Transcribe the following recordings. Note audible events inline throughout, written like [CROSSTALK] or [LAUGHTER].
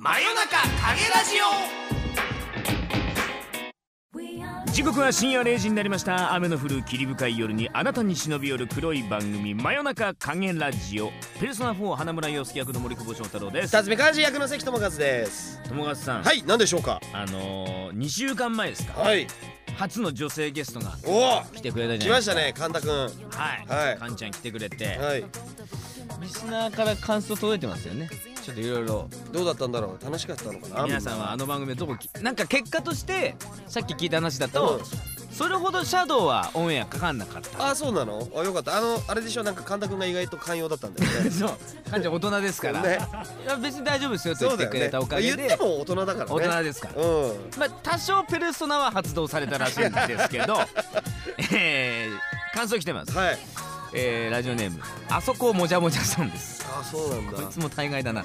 真夜中影ラジ時刻は深夜0時になりました。雨の降る霧深い夜にあなたに忍び寄る黒い番組真夜中影ラジオ。ペルソナ4花村洋介役の森久保祥太郎です。辰巳漢字役の関智和です。友勝さん、はい何でしょうか？あのー、2週間前ですか。はい。初の女性ゲストがおお。来てくれたじ来ゃないですか。ましたね神田くんはい、はい。かんちゃん来てくれて、はい。リスナーから感想届いてますよねちょっといろいろどうだったんだろう？楽しかったのかな？皆さんはあの番組をどこきなんか結果としてさっき聞いた話だと、それほどシャドウはオンエアかかんなかった。あそうなの？あよかった。あのあれでしょ？なんか神田くんが意外と寛容だったんだよね。[LAUGHS] そう。かんちゃん大人ですから、ね。いや別に大丈夫ですよと言ってくれたおかげで、言っても大人だからね。大人ですから、うん。まあ多少ペルソナは発動されたらしいんですけど。[LAUGHS] えー、感想来てます、はいえー、ラジオネームあそこもじゃもじゃさんです。あそうなんだ。こいつも大概だな、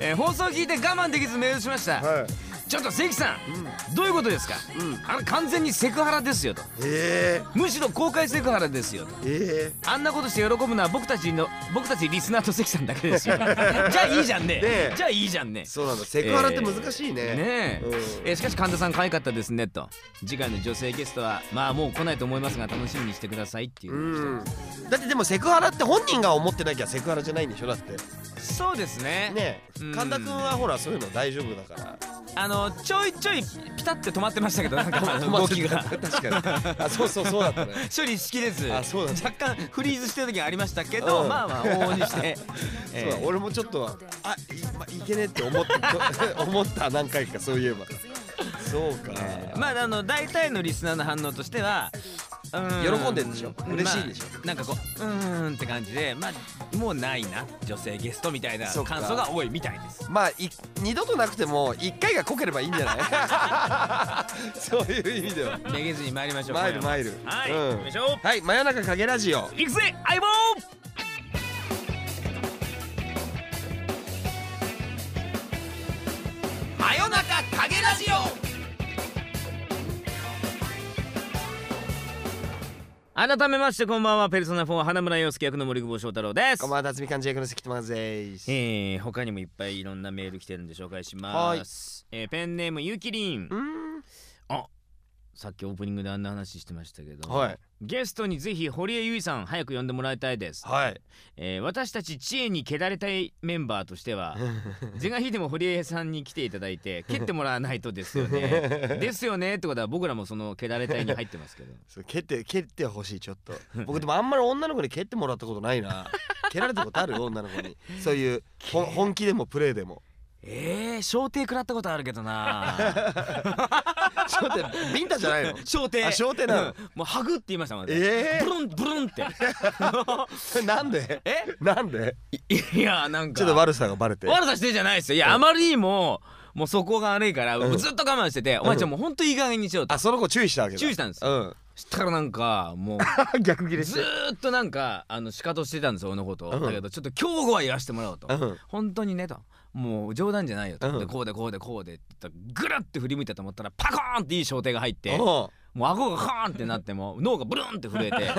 えー、放送聞いて我慢できずメールしました、はいちょっと関さん、どういうことですか、うん。あれ完全にセクハラですよと。え。むしろ公開セクハラですよと。ええ。あんなことして喜ぶのは僕たちの僕たちリスナーと関さんだけですよ。[LAUGHS] じゃあいいじゃんね。ねえ。じゃあいいじゃんね。えそうなんだ。セクハラって難しいね。ねえ。うん。えーしかし神田さん可愛かったですねと。次回の女性ゲストはまあもう来ないと思いますが楽しみにしてくださいっていうう、ん。だってでもセクハラって本人が思ってなきゃセクハラじゃないんでしょだって。そうですね。ねうん。神田くんはほらそういうの大丈夫だから。あのちょいちょいピタって止まってましたけどなんか [LAUGHS] 動きが。確かに。あそうそうそうだったね。処理しきれず。あそうだ若干フリーズしてる時がありましたけど、うん。まあまあ往々にして、[LAUGHS] そうだ俺もちょっとあい,、まいけねえって思った [LAUGHS] 思った何回かそういえば。そうか、えー。まああの大体のリスナーの反応としては喜んでんでしょ。嬉しいでしょ。まあなんかこううーんって感じでまあもうないな女性ゲストみたいな感想が多いみたいです。まあい二度となくても一回が濃ければいいんじゃない？[LAUGHS] そういう意味では。めげずに参りましょう。参る参る。はい、うん。行きましょはい真夜中影ラジオ。う行くぜ相棒改めましてこんばんは。ペルソナ4花村洋介役の森久保祥太郎です。こんばんは辰巳漢字役の関智和です。えー、他にもいっぱいいろんなメール来てるんで紹介します、えーペンネームゆきりんさっきオープニングであんな話してましたけど、はい。ゲストにぜひ堀江由衣さん早く呼んでもらいたいです、はい。えー私たち知恵に蹴られたいメンバーとしては是が非でも堀江さんに来ていただいて蹴ってもらわないとですよね。[LAUGHS] ですよねってことは僕らもその蹴られたいに入ってますけど。そう蹴って蹴ってほしいちょっと。僕でもあんまり女の子に蹴ってもらったことないな。[LAUGHS] 蹴られたことある？女の子に。そういう本気でもプレーでも。えー、小艇食らったことあるけどな [LAUGHS] ちょっとビンタじゃないの？小艇あ小艇なのうん。もうハグって言いましたもんねえブルンブルンって。え [LAUGHS] なんで？え？なんで？いやなんか。ちょっと悪さがバレて。悪さしてんじゃないですよ。いやあまりにももうそこが悪いから、うん。ずっと我慢してて、お前ちゃん。もうほんといい加減にしようと。あその子注意したわけだ。注意したんですうん。そしたらなんかもう [LAUGHS] 逆ギレずーっとなんかあの仕方してたんですよ俺のこと。を、うん。だけどちょっと競合は言わせてもらおうと、うん。本当にねともう冗談じゃないよと、うん。でこうでこうでこうでって言ったらグラッて振り向いたと思ったらパコーンっていい小手が入ってもう顎がカーンってなっても脳がブルンって震えて。[LAUGHS]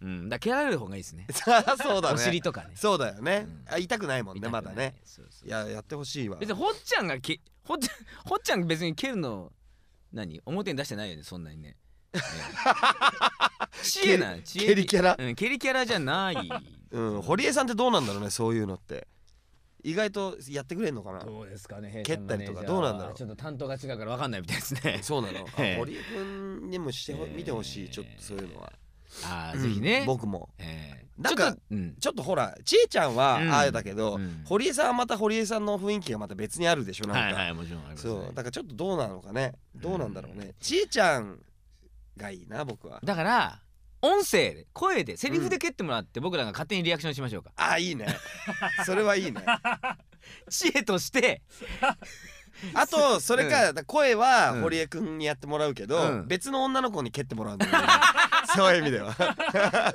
うん。だから蹴られる方がいいですね。[LAUGHS] そうだお尻ねとかね。そうだよね。うん。あ痛くないもんねまだね。そうそう。いややってほしいわ。別にほっちゃんがけほっちゃんほっちゃん別に蹴るの何？表に出してないよねそんなにね。[LAUGHS] ええ知恵な知恵蹴りキャラ？うん、蹴りキャラじゃない。うん。堀江さんってどうなんだろうねそういうのって意外とやってくれんのかな？どうですかね蹴ったりとかどうなんだろう？ちょっと担当が違うから分かんないみたいですね。そうなの？堀江君にもして見てほしいちょっとそういうのは。あぜひね。僕も。ええ。なんかちょっとうん。ちょっとほらちえちゃんはうんああだけど、うん。堀江さんはまた堀江さんの雰囲気がまた別にあるでしょ？なんか、はいはいもちろんありますね。そう。だからちょっとどうなのかね？どうなんだろうね、ちえちゃんがいいな僕は。だから音声で声でセリフで蹴ってもらって僕らが勝手にリアクションしましょうか。あいいね。それはいいね。[LAUGHS] 知恵として。[LAUGHS] あとそれか、声はうん。堀江くんにやってもらうけど、うん。別の女の子に蹴ってもらうんだよね。[LAUGHS] そういう意味では。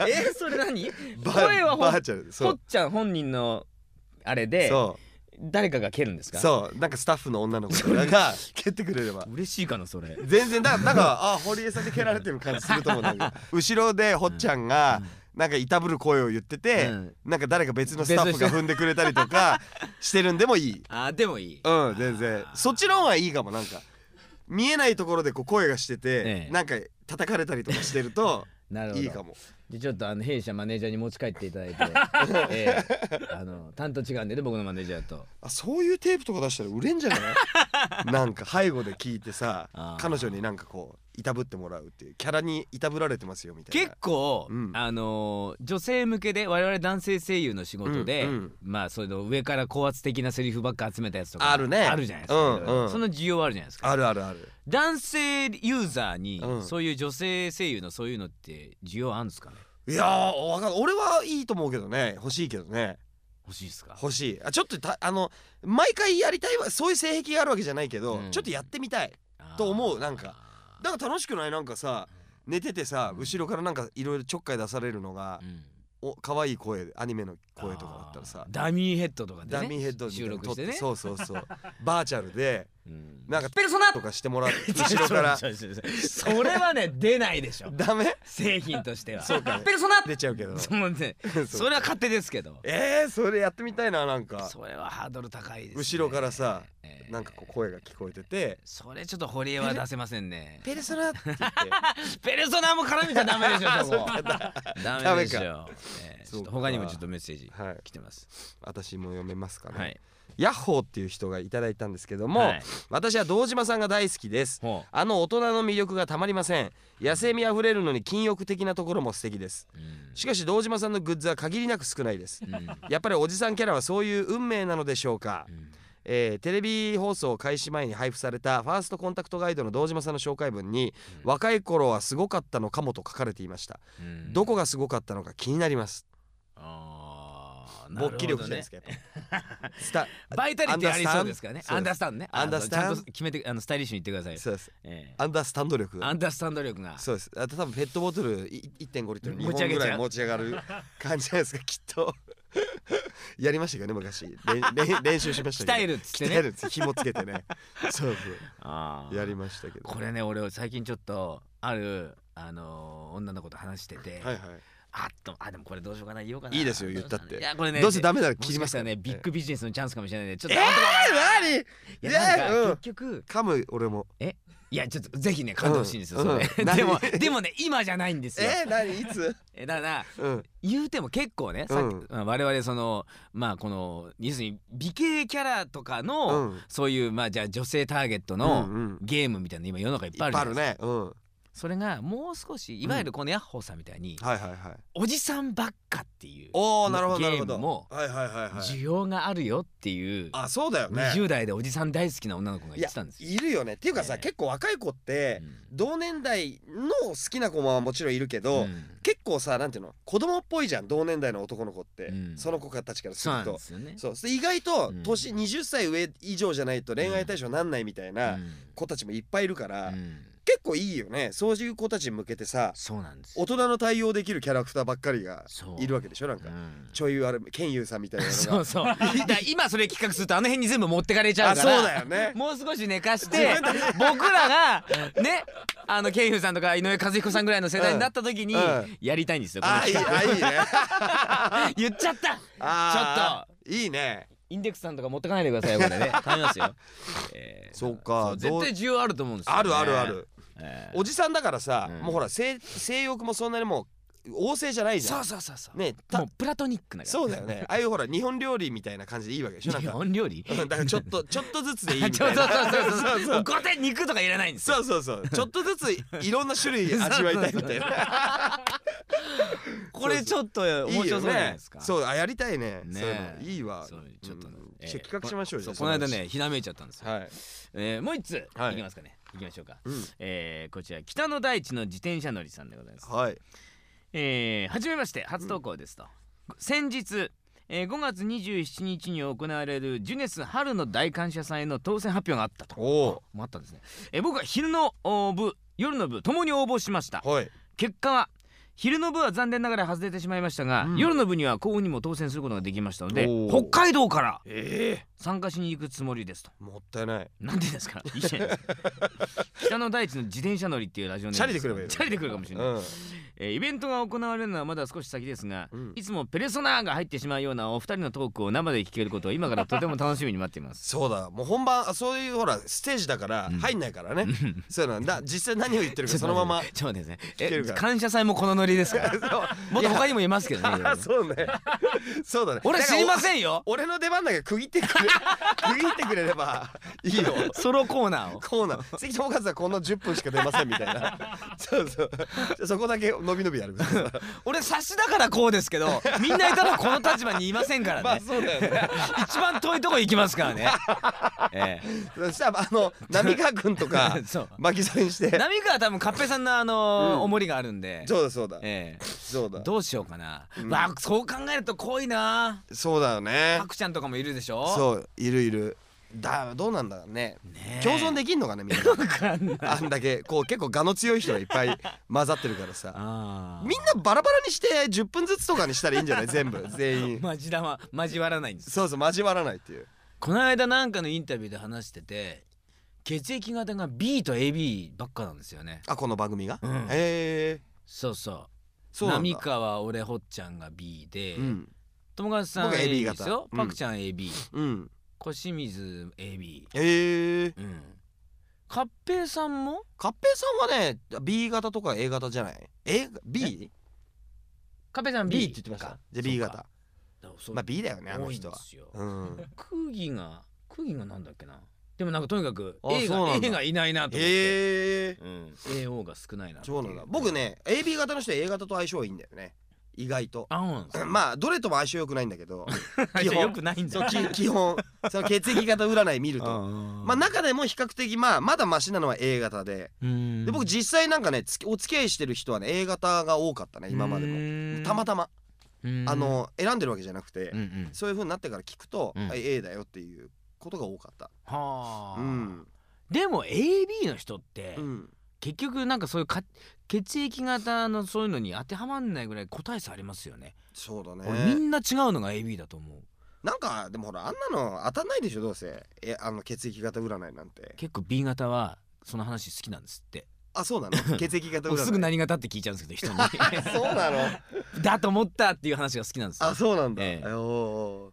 えそれ何？バ声はほっう。ちゃん本人のあれでそ誰かが蹴るんですか？うそうなんかスタッフの女の子とかが [LAUGHS] 蹴ってくれれば。嬉しいかなそれ。全然だなんか [LAUGHS] あ堀江さんで蹴られてる感じすると思うんだけど。後ろでほっちゃんがなんかいたぶる声を言ってて、うん。なんか誰か別のスタッフが踏んでくれたりとかしてるんでもいい。あでもいい。うん全然。そっちの方がいいかもなんか。見えないところでこう声がしてて、ええ。なんか叩かれたりとかしてるとなるほど。いいかも。でちょっとあの弊社マネージャーに持ち帰っていただいて、[LAUGHS] ええ。あの担当違うんでね僕のマネージャーと。あそういうテープとか出したら売れんじゃない？[LAUGHS] なんか背後で聞いてさあー。彼女になんかこういたぶってもらうっていうキャラにいたぶられてますよみたいな。結構、うん。あのー女性向けで我々男性声優の仕事で、うんうん。まあその上から高圧的なセリフばっか集めたやつとかあるね。あるじゃないですか、うんうん。その需要はあるじゃないですか。あるあるある。男性ユーザーに、うん。そういう女性声優のそういうのって需要あるんですかね？いやーわかん俺はいいと思うけどね。欲しいけどね。欲しいですか？欲しい。あちょっとたあの毎回やりたいわそういう性癖があるわけじゃないけど、うん。ちょっとやってみたいと思うなんかだから楽しくない？なんかさ寝ててさ、うん。後ろからなんかいろいろちょっかい出されるのがう、ん。お可愛い声でアニメの声とかだったらさ。ダミーヘッドとかで、ね、ダミーヘッド収録してね。そうそうそう。バーチャルでうんなんかペルソナとかしてもらって [LAUGHS] 後ろから。それはね出ないでしょ。[LAUGHS] ダメ？製品としては。そうかペルソナ。出ちゃうけど。そのねそれは勝手ですけど。えー、それやってみたいななんか。それはハードル高いです、ね、後ろからさえー。なんかこう声が聞こえてて。それちょっと堀江は出せませんね「ペルソナ」って言って。[LAUGHS] ペルソナも絡めちゃダメでしょそこダメでしダょ、えー他にもちょっとメッセージはい。来てます。私も読めますかね、はいヤッホーっていう人がいただいたんですけども、はい。私は堂島さんが大好きです。ほあの大人の魅力がたまりません。野生味あふれるのに禁欲的なところも素敵です。ううん。しかし堂島さんのグッズは限りなく少ないです。うん。やっぱりおじさんキャラはそういう運命なのでしょうか、うん。えーテレビ放送開始前に配布されたファーストコンタクトガイドの堂島さんの紹介文に、うん。若い頃はすごかったのかもと書かれていました、うん。どこがすごかったのか気になります。あ勃起力じゃないですかやっぱ。[LAUGHS] スタバイタリティありそうですからね。アンダースタンドね。あアンダースタンド。決めてあのスタイリッシュに言ってくださいよ。そうです。えアンダースタンド力アンダースタンド力が。そうです。あと多分ペットボトルい1.5リットル2持本ぐらい持ち上がる感じじゃないですかきっと。[LAUGHS] やりましたけどね昔。練練 [LAUGHS] 練習しましたけど。鍛えるっつって鍛えねるんです紐つけてね。そうあー。そうやりましたけどこれね俺最近ちょっとあるあのー女の子と話してて、はいはいあっとあでもこれどうしようかな言おうかな。いいいですよ言ったって。いやこれねどうせダメならも切りましたらねビッグビジネスのチャンスかもしれないんでちょっえとー、い何？やなんかえーうん。結局噛む俺も。いやちょっとぜひね感動しいんですよ、うんそれ、うん。でも何？でもね今じゃないんですよ。えー、何？いつ？[LAUGHS] えだからうん。言うても結構ね、さっきうんまあ我々そのまあこの要するに美形キャラとかうの、ん。そういうまあじゃあ女性ターゲットうのんうん。ゲームみたいなの今世の中いっぱいあるじゃないですか、ね。うんそれがもう少しいわゆるこのヤッホーさんみたいに、はいはいはい。おじさんばっかっていうおおなるほどなるほど。ゲームもはいはいはいはい。需要があるよっていう、あそうだよね。20代でおじさん大好きな女の子が言ってたんですよ。いるよね。っていうかさ、ええ。結構若い子ってうん。同年代の好きな子ももちろんいるけど、うん。結構さなんていうの子供っぽいじゃん同年代の男の子って、うん。その子たちからすると。そうで意外とうん。年20歳上以上じゃないと恋愛対象になんないみたいなうん。子たちもいっぱいいるから、うん結構いいよねそういう子たちに向けてさそうなんですよ。大人の対応できるキャラクターばっかりがそういるわけでしょ？なんか、うんちょいあれケンユーさんみたいなのが [LAUGHS] そうそう。だ今それ企画するとあの辺に全部持ってかれちゃううから。だよねもう少し寝かして僕らがねあのケイフさんとか井上和彦さんぐらいの世代になった時にうんうんやりたいんですよ。このあいいいいね [LAUGHS] 言っちゃった。あーいいねインデックスさんとか持ってかないでくださいよこれね。頼みますよ。[LAUGHS] えーそうか絶対需要あると思うんですよ、ね。あるあるある。えーおじさんだからさ、うん。もうほら性性欲もそんなにもう旺盛じゃないじゃん。そうそうそうそう。ねたもうプラトニックな。そうだよね。[LAUGHS] ああいうほら日本料理みたいな感じでいいわけでしょ？日か。本料理？うんだからちょっと [LAUGHS] ちょっとずつでいいみたそうそういなそうそうそうそう。これで肉とかいらないんですよ。そうそうそう。ちょっとずついろんな種類味わいたいみたいな。[LAUGHS] これちょっと面白そうじゃないですか。そうあやりたいね。ねいいいわ。ちょっとね。うん。えー企画しましょうよこの間ねひらめいちゃったんですよ。はい。えーもう一つはい。いきますかね。いきましょうか。うん。えーこちら北の大地の自転車乗りさんでございます。はい。えー、はじめまして初投稿ですと、先日、えー、5月27日に行われるジュネス春の大感謝祭の当選発表があったと。おおもあったんですね、えー僕は昼のお部夜の部ともに応募しました。はい。結果は昼の部は残念ながら外れてしまいましたが、うん。夜の部には幸運にも当選することができましたので北海道からえ参加しに行くつもりですと。もったいない。なんでですか？[LAUGHS] いいじゃないですか北の大地の自転車乗りっていうラジオネームチャリで来ればいいのチャリで来るかもしれない、うん。えーイベントが行われるのはまだ少し先ですが、うん。いつもペルソナが入ってしまうようなお二人のトークを生で聞けることを今からとても楽しみに待っています。そうだ。もう本番あそういうほらステージだからうん。入んないからね、そういうのだ実際何を言ってるかそのまま。ちょっと待ってね感謝祭もこのノリですか？[LAUGHS] もっと他にもいますけどねそうね。そうだね。俺知りまんせんよ。俺の出番だけ区切ってくれ区切ってくれればいいよ。ソロコーナーを。コーナー。関智和はこの10分しか出ませんみたいな。そうそう。そこだけ伸び伸びやる。[LAUGHS] 俺差しだからこうですけどみんないたらこの立場にいませんからね、[LAUGHS] まあそうだよね。一番遠いとこ行きますからね。[LAUGHS] えそしたらあの浪川君とか巻き添えにして。波川多分カッペさんのあのーうん。おもりがあるんで。そうだそうだ。ええ。そうだ。どうしようかな、うん。そう考えると濃いな。そうだよね。ハクちゃんとかもいるでしょ。そういるいる。だどうなんだろうね。ねえ。共存できんのかねみんな。わかんない。あんだけこう結構我の強い人がいっぱい [LAUGHS] 混ざってるからさ。あー。みんなバラバラにして10分ずつとかにしたらいいんじゃない？[LAUGHS] 全部。全員。マジだま交わらないんです。そうそう交わらないっていう。この間なんかのインタビューで話してて血液型が B と AB ばっかなんですよね。あこの番組が、うん。へえそうそう。そうなんだ。浪川俺ほっちゃんが B で、うん。友達さん僕 AB AB ですよ、型パクちゃん AB うん小清水 AB へえうん。カッペイさんも？カッペイさんはね B 型とか A 型じゃない？A B? カッペイさん B, B って言ってました。じゃあ B 型。まあ B だよねあの人は。うん。空気が空気がなんだっけな？でもなんかとにかくあ A が A がいないなと思って、へえうん、AO が少ないなそうなんだ。僕ね AB 型の人は A 型と相性いいんだよね意外と。あそうなんまあどれとも相性良くないんだけど。[LAUGHS] 基本よくないんだ。そうき [LAUGHS] 基本その血液型占い見ると。まあ中でも比較的まあまだマシなのは A 型で。うん。で僕実際なんかねお付き合いしてる人はね A 型が多かったね今までも。もたまたま。うん。あの選んでるわけじゃなくてうんうん。そういう風になってから聞くとうん。あ A だよっていうことが多かった。はあ、うん。でも AB の人って、うん。結局なんかそういうか血液型のそういうのに当てはまんないぐらい個体差ありますよね。そうだ俺みねんな違うのが AB だと思う。なんかでもほらあんなの当たんないでしょどうせ。えあの血液型占いなんて。結構 B 型はその話好きなんですって。あそうなの？[LAUGHS] 血液型占い。僕すぐ何型って聞いちゃうんですけど人に。[LAUGHS] そうなの？[LAUGHS] だと思ったっていう話が好きなんですよ。あそうなんだ、ええ。おー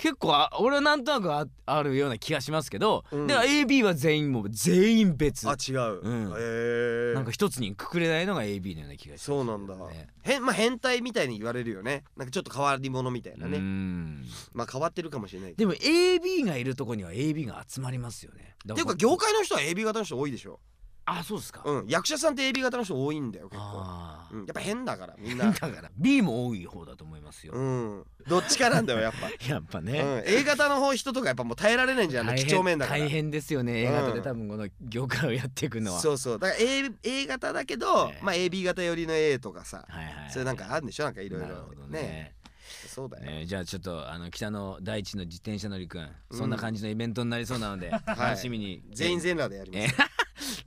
結構あ俺はなんとなくああるような気がしますけど、うん。で AB は全員もう全員別。あ違う、うん。へえなんか一つにくくれないのが AB のような気がしますそうなんだ、ねへんまあ変態みたいに言われるよね。なんかちょっと変わり者みたいなうねん。まあ変わってるかもしれないけど。でも AB がいるとこには AB が集まりますよね。っていうか業界の人は AB 型の人多いでしょあそうですか、うん。役者さんって AB 型の人多いんだよ結構、あうん、やっぱ変だからみんあなだから。B も多い方だと思いますよ、うん。どっちかなんだよやっぱ。[LAUGHS] やっぱうん、ね、A 型の方人とかやっぱもう耐えられないんじゃん。あの大几帳面だから。大変ですよねうん。A 型で多分この業界をやっていくのは、そうそう。だから A, A 型だけど、ええまあ AB 型寄りの A とかさ、はいはい。はいそれなんかあるんでしょ？なんかいろいろね。ね。そうだよ、えーじゃあちょっとあの北の大地の自転車乗りくん、そんな感じのイベントになりそうなので、楽しみに。全員全裸でやります、えー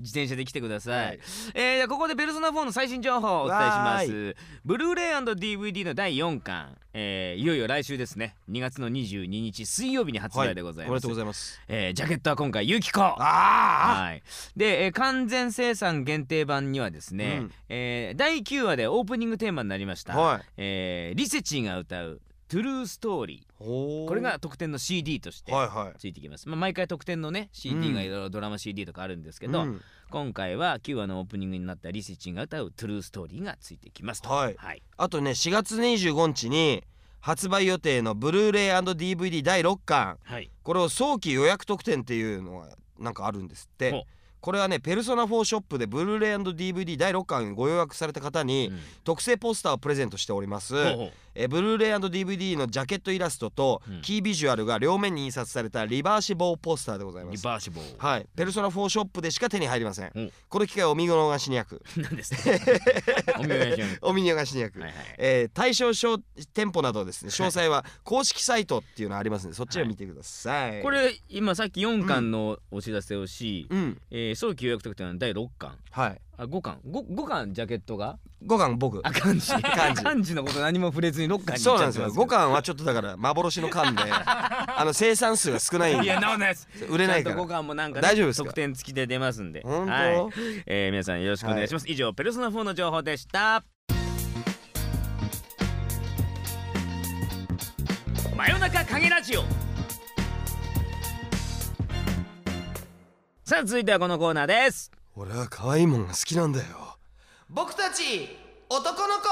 自転車で来てください、はい。えーここで「ペルソナ4」の最新情報をお伝えします。ブルーレイ &DVD の第4巻、えーいよいよ来週ですね。2月の22日水曜日に発売でございます、おめでとうございます。えージャケットは今回ユキコ。ああはい、で、えー完全生産限定版にはですね、うん。えー第9話でオープニングテーマになりました、はい。えーリセチーが歌う「トゥルーストーリほー。ー」これが特典の CD としてはいはい。ついてきます、まあ、毎回特典のね CD がいろいろドラマ CD とかあるんですけど、うん。今回は9話のオープニングになったリセチンが歌う「トゥルーストーリー」がついてきますと。はい。はい、あとね4月25日に発売予定のブルーレイ &DVD 第6巻。はい、これを早期予約特典っていうのがなんかあるんですっほてう。これはねペルソナ4ショップでブルーレイ &DVD 第6巻ご予約された方にうん。特製ポスターをプレゼントしております、ほうほうえブルーレイ &DVD のジャケットイラストとうん。キービジュアルが両面に印刷されたリバーシボーポスターでございまリすバーシボー。はい。ペルソナ4ショップでしか手に入りません、うん。この機会をお見逃しにやく。[LAUGHS] なんですか？[LAUGHS] お見逃しにやく、はいはいえー対象商店舗などですね。詳細は公式サイトっていうのありますのでそっちを見てください、これ今さっき4巻のお知らせをし、うん。えー早期予約特典の第6巻。はいあ五巻五五巻ジャケットが？五巻僕。あ漢字。漢字。漢字のこと何も触れずに六巻にそうなんですよ。五巻はちょっとだから幻の巻で [LAUGHS] あの生産数が少ないんいやでなおです。売れないかちゃんと五ら巻もなんか、ね、大丈夫ですか？特典付きで出ますんで。本当、はい。えー、皆さんよろしくお願いします、以上ペルソナ4の情報でした。真夜中影ラジオ。さあ続いてはこのコーナーです俺は可愛いもんが好きなんだよ。僕たち男の子!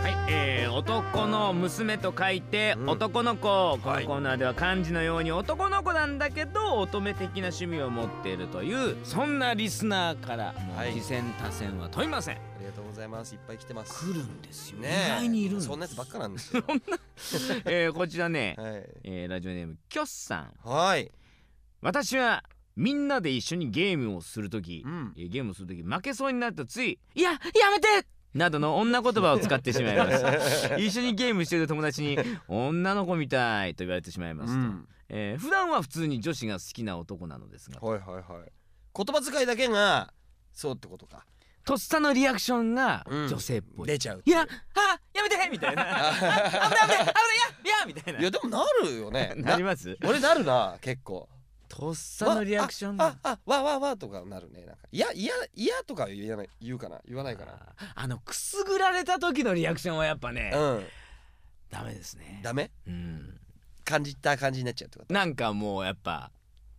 はい、えー、男の娘と書いて、うん。男の子。こはい。のコーナーでは漢字のように男の子なんだけど乙女的な趣味を持っているというそんなリスナーからもうはい。次戦多戦は問いません、ありがとうございます。いっぱい来てます。来るんですよ、ね意外にいるんですそんなやつばっかなんですよ。[LAUGHS] えー、こちらね、[LAUGHS] はい。えーラジオネームキョッさんはい私はみんなで一緒にゲームをするとき、うん。えーゲームをするとき負けそうになるとつい「いややめて! [LAUGHS]」などの女言葉を使ってしまいます。[LAUGHS] 一緒にゲームしている友達に「女の子みたい」と言われてしまいますと、うん。えー普段は普通に女子が好きな男なのですが。はいはいはい。言葉遣いだけがそうってことか。とっさのリアクションがうん。女性っぽい、出ちゃういやあやめて!みたいな。[LAUGHS] あ危ない危ない危ないいやいやみたいな。いやでもなるよね。なります？俺なるな結構とっさのリアクションがあああわわわとかなるね。なんかいやいやいやとかは言わない言うかな言わないかなあのくすぐられた時のリアクションはやっぱね、うん。ダメですね。ダメ？うん。感じた感じになっちゃうってこなんかもうやっぱ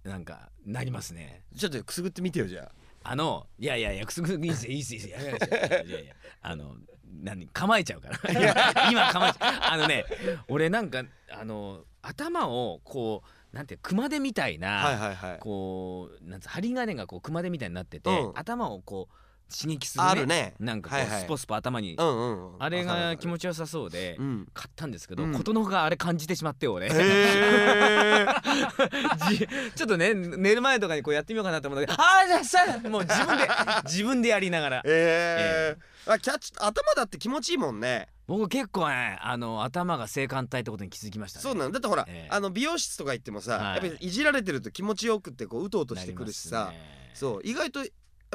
なんかなりますね。とちょっとくすぐってみてよじゃあ。のいやいやいやくすぐいいっすよいいっすよいいっすよやめなさいいやいやあの何構えちゃうから。[LAUGHS] 今構えちゃう。あのね俺なんかあの頭をこうなんて熊手みたいな、はいはいはい。こうなんつ針金がこう熊手みたいになってて、うん。頭をこう刺激するね。あるね。なんかこう、はいはい。スポスポ頭に、うんうんうん。あれが気ち持ちよさそうで、うん。買ったんですけど、うん。ことのほがあれ感じてしまって俺、へえ [LAUGHS] じちょっとね寝る前とかにこうやってみようかなと思ったけどああじゃあさもう自分で [LAUGHS] 自分でやりながら。ええ。あキャッチ頭だって気持ちいいもんね。僕結構ねあの頭が性感帯ってことに気づきましたね。そうなの。だってほら、ええ。あの美容室とか行ってもさ、はい。やっぱりいじられてると気持ちよくってこううとうとしてくるしさ、なりますね。そう意外とや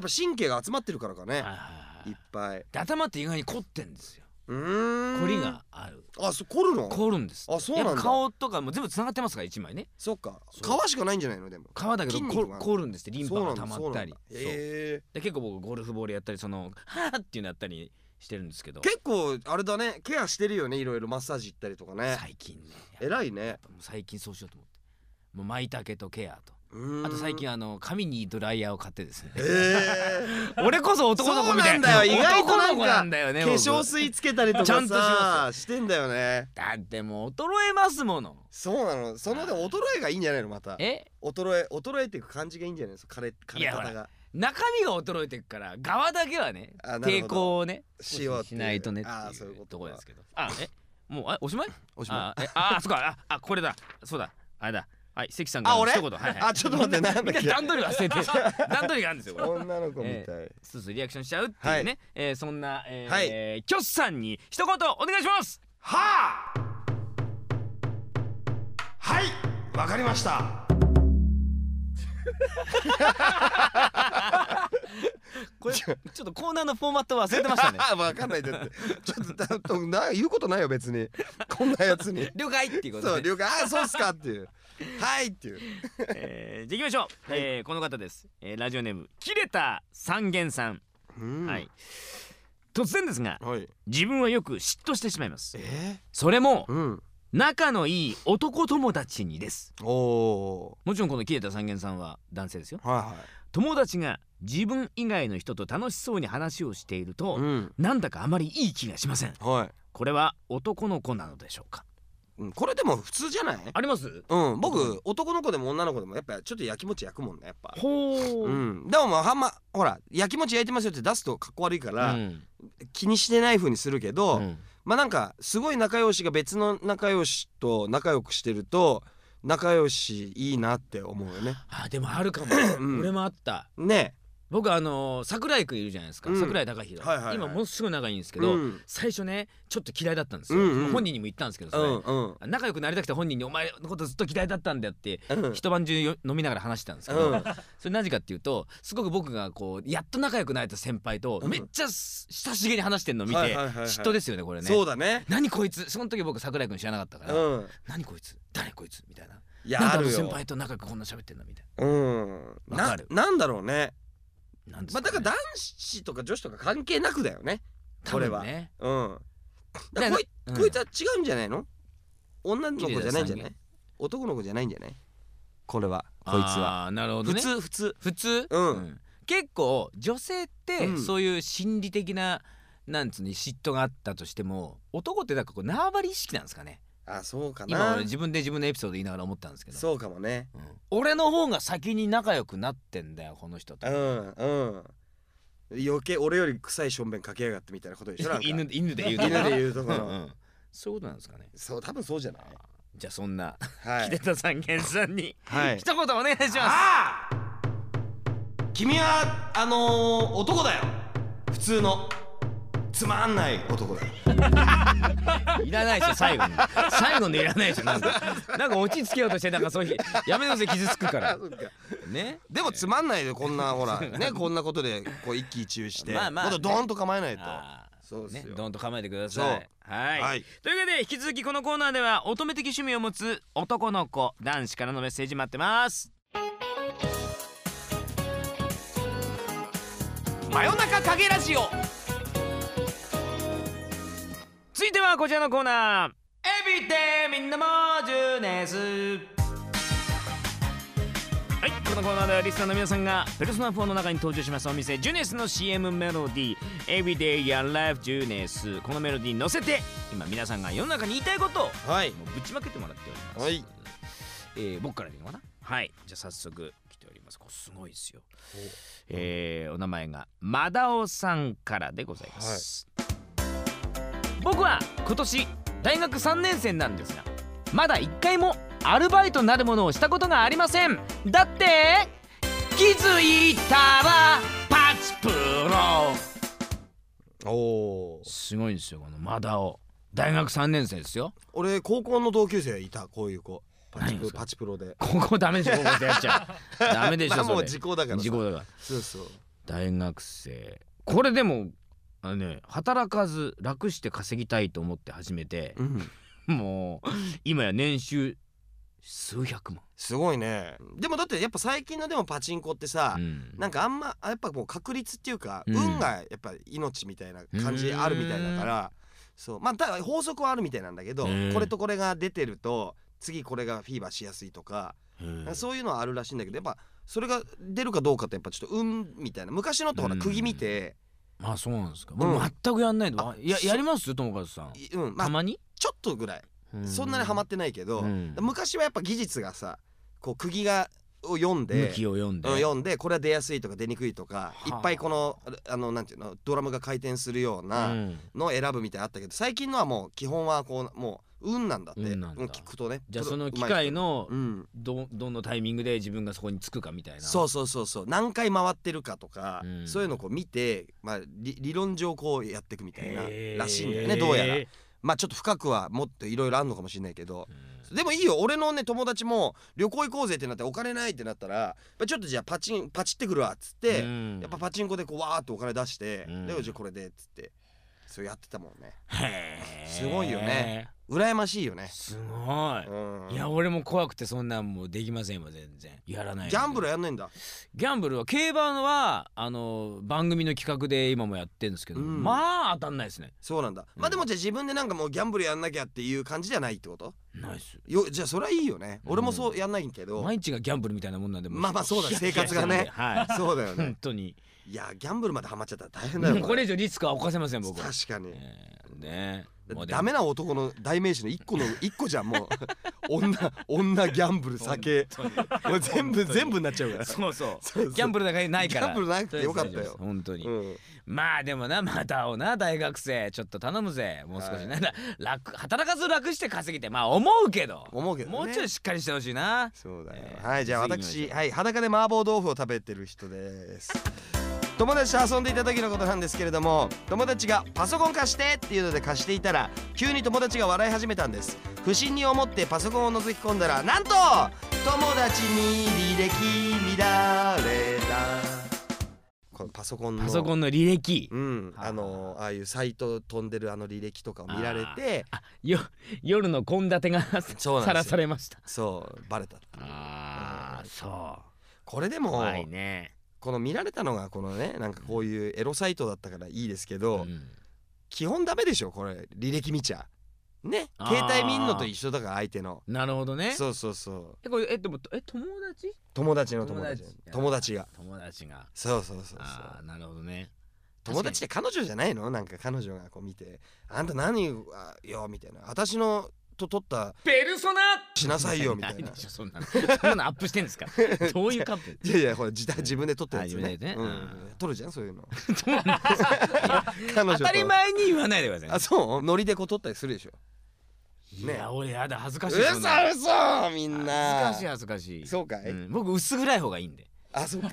っぱ神経が集まってるからかね、はいっぱい。で頭って意外に凝ってんですよ。うーん。凝りがある。あそう凝るの？凝るんですあそうなんだ。顔とかも全部つながってますから一枚ね。そっか。皮しかないんじゃないの？でも。皮だけど凝るんですってリンパが溜まったり。へで結構僕ゴルフボールやったりそのはーっていうのやったりしてるんですけど。え結構あれだね。ケアしてるよねいろいろマッサージ行ったりとかね。最近ね。偉いね。最近そうしようと思って。もう舞茸とケアとあと最近あの髪にドライヤーを買ってですね。ええ [LAUGHS] 俺こそ男の子みたい。そうなんだよ。[LAUGHS] 意外となんか男の子なんだよね化僕粧水つけたりとかちゃんとしさましてんだよね。だってもう衰えますもの。そうなの。そのでも衰えがいいんじゃないのまた。え？衰え衰えていく感じがいいんじゃないですか枯れ枯れ方が中身が衰えていくから側だけはね抵抗をねしようしないとねってあーいそういうこところですけど。あえ？もうあおしまい？おしまあえ？あそっか。ああこれだ。そうだ。あれだはい関さんがあ俺？一言。はいはい。あちょっと待ってなんだっけ？段取り忘れて [LAUGHS] 段取りがあるんですよ女の子みたい。スースーリアクションしちゃうっていうね、えーそんな、えーはい。えーキョスさんに一言お願いします。はあはいわかりました。[LAUGHS] これちょっとコーナーのフォーマット忘れてましたね。あ [LAUGHS] わかんないだって。ちょっとだとな言うことないよ別に。こんなやつに。了解っていうことで、そう了解。あそうっすかっていうはいっていう。えーじゃあ行きましょう、えーこの方です、えーラジオネーム切れた三元さん、うん。はい。突然ですがはい。自分はよく嫉妬してしまいます。えそれもうん。仲のいい男友達にです。おおもちろんこの切れた三元さんは男性ですよ。ーはいはい。友達が自分以外の人と楽しそうに話をしていると、うん。なんだかあまりいい気がしません。はい。これは男の子なのでしょうかうんこれでも普通じゃない？あります？うん僕男の子でも女の子でもやっぱちょっと焼きもち焼くもんねやっぱ。ほう、うん。でもまあはんまほら焼きもち焼いてますよって出すとかっこ悪いから、うん。気にしてない風にするけど、うん。まあなんかすごい仲良しが別の仲良しと仲良くしてると仲良しいいなって思うよね。あでもあるかも、ん。俺もあった。ね僕あの桜井君いるじゃないですか、うん。桜井貴弘、はいはいはい。今ものすごい仲いいんですけど、うん。最初ねちょっと嫌いだったんですよ、うんうん。本人にも言ったんですけどうそれ、んうん。仲良くなりたくて本人に「お前のことずっと嫌いだったんだよ」ってうん。一晩中よ飲みながら話してたんですけど、うん。それなぜかっていうとすごく僕がこうやっと仲良くなれた先輩とうん。めっちゃす親しげに話してんのを見てはいはいはいはい。嫉妬ですよねこれね。そうだね。何こいつ？その時僕桜井君知らなかったから、うん。何こいつ？誰こいつ？みたいな。いやなんである先輩と仲良くこんな喋ってんの？みたいうん。かる。なんだろうねな。なんですまあだかねから男子とか女子とか関係なくだよね。これは。多分ね。うん。だからこいうん。こいつは違うんじゃないの？女の子じゃないんじゃな綺麗い男の子じゃないんじゃない？これは。こいつは。あーなるほど普ね。通普通。普通、うん。結構女性ってうん。そういう心理的な、なんつうの嫉妬があったとしても男ってなんかこう縄張り意識なんですかね？あそうか今な俺自分で自分のエピソード言いながら思ったんですけど。そうかもね。うん。俺の方が先に仲良くなってんだよこの人と。うんうん。余計俺より臭いしょんべんかけやがってみたいなことでしょ？なんか犬犬で言うと [LAUGHS] 犬で言うところ。うんうん。そういうことなんですかね。そう多分そうじゃない？じゃあそんなはい。秀田さん源さんにはい。一言お願いします。ああ君はあのー、男だよ。普通のつまんない男だ。よ [LAUGHS] いらないでしょ最後に。最後のいらないでしょなんか。なんか落ち着けようとしてなんかそういうやめなさい傷つくから。[LAUGHS] ね？でもつまんないでこんなほら [LAUGHS] ねこんなことでこう一喜一憂してまあまあ。もっとドーンと構えないと。そうですよ。ねどんと構えてください。はい、はい。というわけで引き続きこのコーナーでは乙女的趣味を持つ男の子男子からのメッセージ待ってます。真夜中影ラジオ続いてはこちらのコーナー。エビでみんなもジュネスはいこのコーナーではリスナーの皆さんがペルソナ4の中に登場します。お店ジュネスの CM メロディー「Everyday Your Life ジュネス」このメロディーに乗せて今皆さんが世の中に言いたいことをはい。もうぶちまけてもらっております、はい。えー僕からでいいのかな？はい。じゃあ早速来ております。これすごいですよ。えーお名前がマダオさんからでございます、僕は今年大学3年生なんですがまだ1回もアルバイトなるものをしたことがありません。だって気づいたらパチプロ。おおすごいですよこのマダオ大学3年生ですよ。俺高校の同級生いたこういう子。パチパチプロで。ここダメでしょここでやっちゃう。ダメでしょそれ。ま [LAUGHS] あもう時効だからさ。時効だから。そうそう。大学生。これでもあのね働かず楽して稼ぎたいと思って始めてうん。もう今や年収数百万、すごいね。でもだってやっぱ最近のでもパチンコってさ、うん。なんかあんまあやっぱもう確率っていうか、うん。運がやっぱ命みたいな感じあるみたいだからそう。まあただ法則はあるみたいなんだけどうん。これとこれが出てると次これがフィーバーしやすいとか、うんそういうのはあるらしいんだけどやっぱそれが出るかどうかってやっぱちょっと運みたいな。昔のってほらうん。釘見て、まあそうなんですか。うん。僕全くやんないの、あややります友和さん、いうんまあたまに、ちょっとぐらい。そんなにハマってないけど、うん。昔はやっぱ技術がさこう釘がを読んで向きを読んで、うん読んでこれは出やすいとか出にくいとか、はあ。いっぱいこのあのなんていうのドラムが回転するようなうん。のを選ぶみたいなのあったけど最近のはもう基本はこうもう運なんだって運なんだ。うん聞くとね。じゃあその機械のうん。どどのタイミングで自分がそこにつくかみたいな。そうそうそうそう。何回回ってるかとか、うん。そういうのをこう見て、まあ、理理論上こうやっていくみたいなへー。らしいんだよねどうやら。まあちょっと深くはもっといろいろあるのかもしれないけど。うん。でもいいよ。俺のね友達も旅行行こうぜってなってお金ないってなったらやっぱちょっとじゃあパチンパチってくるわっつって、うん。やっぱパチンコでこうわーってお金出して、うん。でじゃあこれでっつってそうやってたもんね。へー。すごいよね羨ましいよね、すごい、うん、いや俺も怖くてそんなんもうできませんよ全然。やらないギャンブルルやんないんだ。ギャンブルは競馬はあの番組の企画で今もやってるんですけど、うん。まあ当たんないですね。そうなんだ、まあでもじゃあ自分でなんかもうギャンブルやんなきゃっていう感じじゃないってこと？ないっす。よじゃあそれはいいよね、うん俺もそうやんないけど。毎日がギャンブルみたいなもんなんでもまあまあそうだ生活がね。はい。そうだよね。本当に。いやギャンブルまでハマっちゃったら大変だよこれ以上リスクは犯せません僕。は確かに、えーねダメな男の代名詞の一個の [LAUGHS] 一個じゃんもう。女女ギャンブル酒。もう全部全部になっちゃうから。そうそう。ギャンブルなんかないから。ギャンブルなくてよかったよ。本当に、うん。まあでもなまたをな大学生。ちょっと頼むぜ。もう少し。な、楽働かず楽して稼ぎて。まあ思うけど。思うけどね。もうちょいしっかりしてほしいな。そうだよ、えーはいじゃあ私はい裸で麻婆豆腐を食べてる人です友達と遊んでいた時のことなんですけれども友達がパソコン貸してっていうので貸していたら急に友達が笑い始めたんです。不審に思ってパソコンを覗き込んだらなんと友達に履歴見られた。このパソコンのパソコンの履歴？うんはあ。あのああいうサイト飛んでるあの履歴とかを見られてあよ夜の献立が [LAUGHS] さらされました。そうバレた。ああそこれでもう怖いね、この見られたのがこのねなんかこういうエロサイトだったからいいですけど、うん。基本ダメでしょこれ。履歴見ちゃ。ね。携帯見んのと一緒だから相手の。なるほどね。そうそうそう。えこれえでもえ友達？友達の友達友達。友達が。友達が。そうそうそうそう。ああなるほどね。友達って彼女じゃないの？なんか彼女がこう見て「あんた何あよ」みたいな「私のと撮ったペルソナ！しなさいよ」みたいな。ないでしょそんなの。そんなのアップしてんですか？[LAUGHS] どういうカップ？いやいやほら自体自分で撮ったやつあねね。うん。うん。撮るじゃんそういうの。[LAUGHS] 当たり前に言わないでくださいね。あそう？ノリでこう撮ったりするでしょ。いや俺やだ恥ずかしい嘘嘘みんな。恥ずかしい恥ずかしい。そうかい、うん。僕薄暗い方がいいんで。あそうか。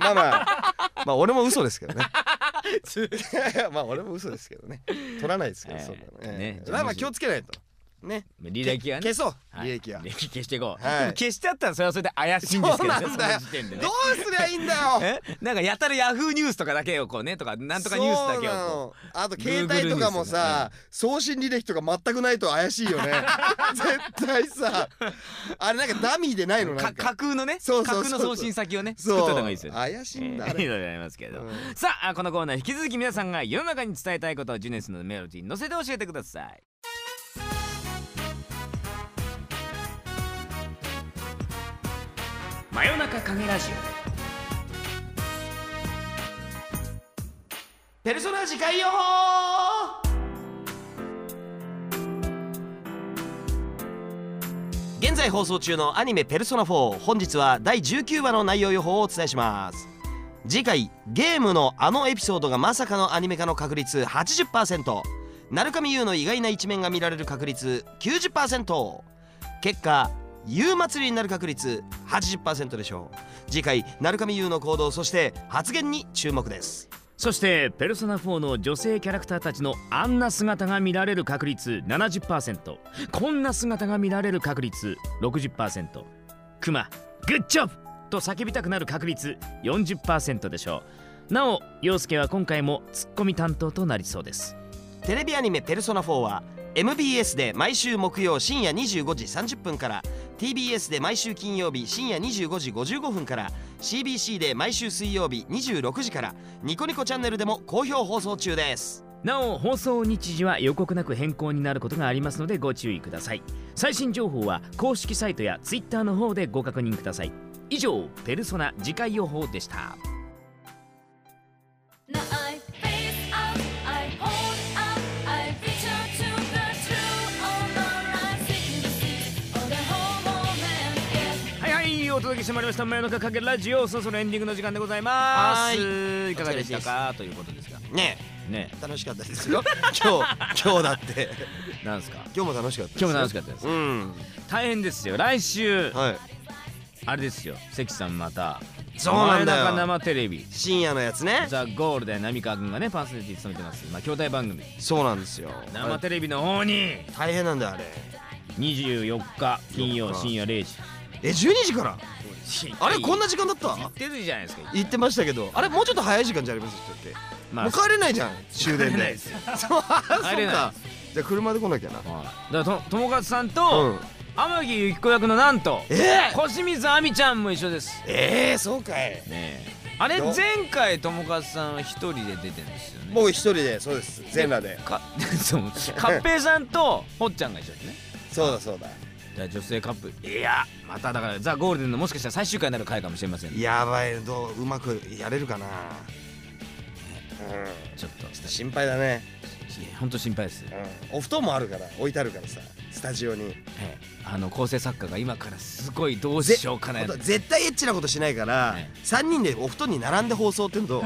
まあまあまあ俺も嘘ですけどね。[LAUGHS] まあ俺も嘘ですけどね。取らないですけど、ええ。そんなの、ねえ。えまあまあ気をつけないとね。履歴はね。消そう。はい。履歴は、履歴消していこう、はい。消しちゃったらそれはそれで怪しいんですけどねそうなんだよ。どうすりゃいいんだよ。[LAUGHS] え？なんかやたらヤフーニュースとかだけをこうねとかなんとかニュースだけをこそうあと携帯とかもさ、送信履歴とか全くないと怪しいよね。[LAUGHS] 絶対さ。あれなんかダミーでないのな架空のねそうそうそう。架空の送信先をね作ったのがいいですよね。怪しいんだ、あれえーいろいろありますけど、うんさあこのコーナー引き続き皆さんが世の中に伝えたいことをジュネスのメロディーに乗せて教えてください真夜中影ラジペルソナ次回予報現在放送中のアニメ「ペルソナ4」本日は第19話の内容予報をお伝えします。次回ゲームのあのエピソードがまさかのアニメ化の確率80%鳴上優の意外な一面が見られる確率90%結果優祭りになる確率80%でしょう。次回鳴上優の行動そして発言に注目です。そしてペルソナ4の女性キャラクターたちのあんな姿が見られる確率70%こんな姿が見られる確率60%クマグッジョブ！と叫びたくなる確率40%でしょう。なお陽介は今回もツッコミ担当となりそうです。テレビアニメ「ペルソナ4」は MBS で毎週木曜深夜25時30分から TBS で毎週金曜日深夜25時55分から CBC で毎週水曜日26時からニコニコチャンネルでも好評放送中です。なお放送日時は予告なく変更になることがありますのでご注意ください。最新情報は公式サイトや Twitter の方でご確認ください。以上ペルソナ次回予報でした。届けしてまいりました。真夜中かけラジオそろそろエンディングの時間でございます。はい。かがでしたか？ということですが。ね。ね。楽しかったですよ。今日 [LAUGHS] 今日だって。なんですか？今日も楽しかった今日も楽しかったです。うん。大変ですよ。来週はい。あれですよ。関さんまた。そうなんだよ。生テレビ。深夜のやつね。ザ・ゴールで浪川君がねパーソナリティ務めてます。まあ兄弟番組。そうなんですよ。生テレビの方に。大変なんだよあれ。24日金曜深夜0時。え12時から？あれこんな時間だった？言ってるじゃないですか言ってましたけど。あれもうちょっと早い時間じゃありましたっけまもう帰れないじゃん終電で。帰れないじゃあ車で来なきゃな。はい。だからと友和さんうとん。天城ゆき子役のなんとえー、小清水亜美ちゃんも一緒です。えー、そうかい。ねえ。あれど前回友和さんは一人で出てるんですよね。僕一人でそうです。全裸で。か [LAUGHS] そう。カッペイさんとほっちゃんが一緒ですね。そうだそうだ女性カップルいやまただからザ・ゴールデンのもしかしたら最終回になる回かもしれませんね。やばいどううまくやれるかな？うんちょっと。ちょっと心配だね。本当心配です、お布団もあるから置いてあるからさスタジオに。ええ。あの構成作家が今からすごいどうしようかな。絶対エッチなことしないから、ね。3人でお布団に並んで放送ってんの。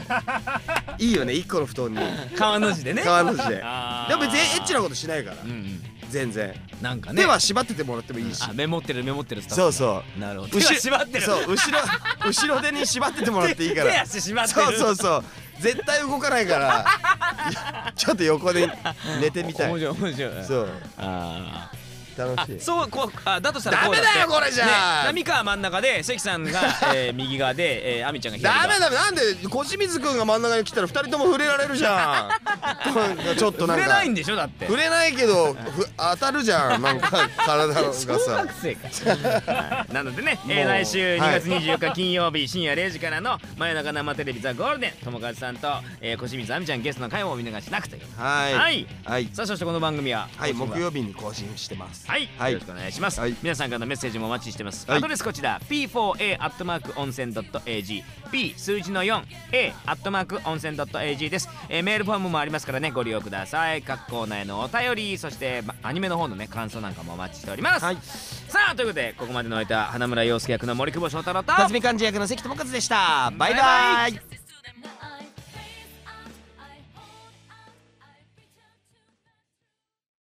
[LAUGHS] いいよね1個の布団に。川の字でね。川の字で。[LAUGHS] でも別にエッチなことしないから、うんうん全然、なんかね。手は縛っててもらってもいいし。あメモってるメモってるスタッフそうそう。なるほど。手は縛ってる。そう後ろ後ろ手に縛っててもらっていいか手ら足縛ってる。そうそうそう。絶対動かないから。[LAUGHS] ちょっと横で寝てみたい。面白い面白い。そう。あー。あ楽しい。そうこうあだとしたらこうダメだよこれじゃあ。ね、浪川真ん中で関さんが、[LAUGHS] えー、右側で、えー、亜美ちゃんが左側。ダメだなんで小清水君が真ん中に来たら二人とも触れられるじゃん。なんかちょっとなんか。触れないんでしょだって。触れないけどふ当たるじゃん [LAUGHS] なんか体が。小さ学生か。は [LAUGHS] いなのでね、えー、もう来週2はい。月24日金曜日深夜0時からの真夜中生テレビザゴールデン友和さんと、えー、小清水亜美ちゃんゲストの回もお見逃しなくという。はい。はい。はい。さあそしてこの番組ははい木曜日に更新してますはい、はい。よろしくお願いします、はい。皆さんからのメッセージもお待ちしてます、はい。アドレスこちら p4a アットマーク温泉 .ag p 数字の 4a アットマーク温泉 .ag です、えーメールフォームもありますからねご利用ください。各コーナーへのお便りそしてまアニメの方のね感想なんかもお待ちしております、はい。さあということでここまでのお相手は花村陽介役の森久保祥太郎と辰巳幹事役の関智和でした。バイバイ。バイバイ